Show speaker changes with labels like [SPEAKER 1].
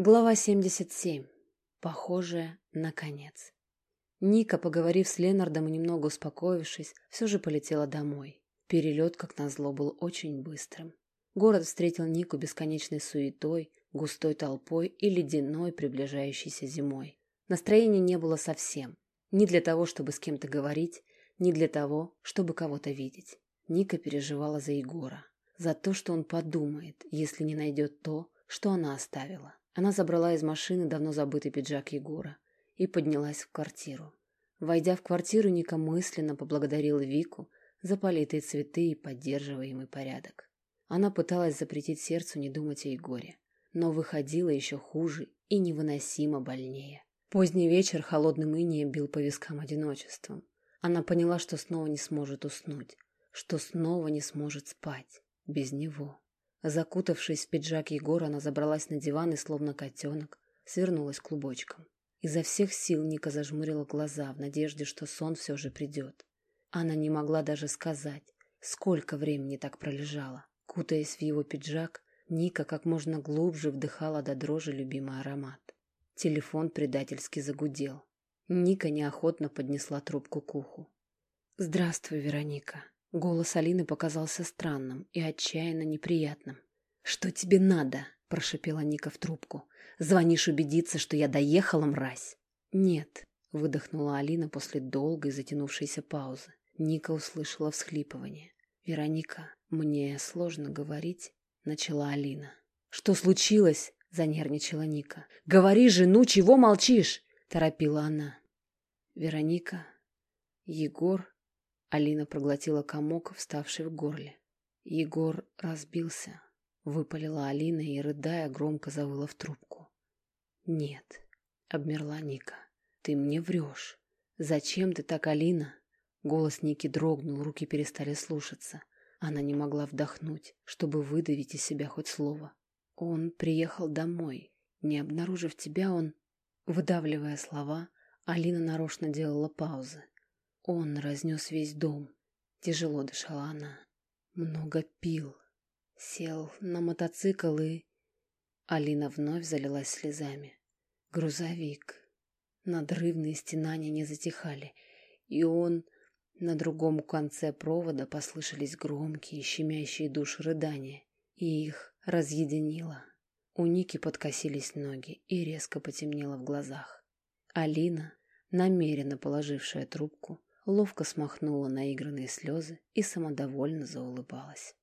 [SPEAKER 1] Глава 77. Похожая на конец. Ника, поговорив с Ленардом и немного успокоившись, все же полетела домой. Перелет, как назло, был очень быстрым. Город встретил Нику бесконечной суетой, густой толпой и ледяной приближающейся зимой. Настроения не было совсем. Ни для того, чтобы с кем-то говорить, ни для того, чтобы кого-то видеть. Ника переживала за Егора. За то, что он подумает, если не найдет то, что она оставила. Она забрала из машины давно забытый пиджак Егора и поднялась в квартиру. Войдя в квартиру, Ника мысленно поблагодарила Вику за политые цветы и поддерживаемый порядок. Она пыталась запретить сердцу не думать о Егоре, но выходила еще хуже и невыносимо больнее. Поздний вечер холодным инеем бил по вискам одиночеством. Она поняла, что снова не сможет уснуть, что снова не сможет спать без него. Закутавшись в пиджак Егора, она забралась на диван и, словно котенок, свернулась клубочком. Изо всех сил Ника зажмурила глаза в надежде, что сон все же придет. Она не могла даже сказать, сколько времени так пролежала. Кутаясь в его пиджак, Ника как можно глубже вдыхала до дрожи любимый аромат. Телефон предательски загудел. Ника неохотно поднесла трубку к уху. «Здравствуй, Вероника», Голос Алины показался странным и отчаянно неприятным. «Что тебе надо?» – прошипела Ника в трубку. «Звонишь убедиться, что я доехала, мразь?» «Нет», – выдохнула Алина после долгой затянувшейся паузы. Ника услышала всхлипывание. «Вероника, мне сложно говорить», – начала Алина. «Что случилось?» – занервничала Ника. «Говори, жену, чего молчишь?» – торопила она. Вероника, Егор Алина проглотила комок, вставший в горле. Егор разбился. Выпалила Алина и, рыдая, громко завыла в трубку. «Нет», — обмерла Ника, — «ты мне врешь. Зачем ты так, Алина?» Голос Ники дрогнул, руки перестали слушаться. Она не могла вдохнуть, чтобы выдавить из себя хоть слово. «Он приехал домой. Не обнаружив тебя, он...» Выдавливая слова, Алина нарочно делала паузы. Он разнес весь дом. Тяжело дышала она. Много пил. Сел на мотоцикл и... Алина вновь залилась слезами. Грузовик. Надрывные стенания не затихали. И он... На другом конце провода послышались громкие, щемящие душ рыдания. И их разъединило. У Ники подкосились ноги и резко потемнело в глазах. Алина, намеренно положившая трубку, ловко смахнула наигранные слезы и самодовольно заулыбалась.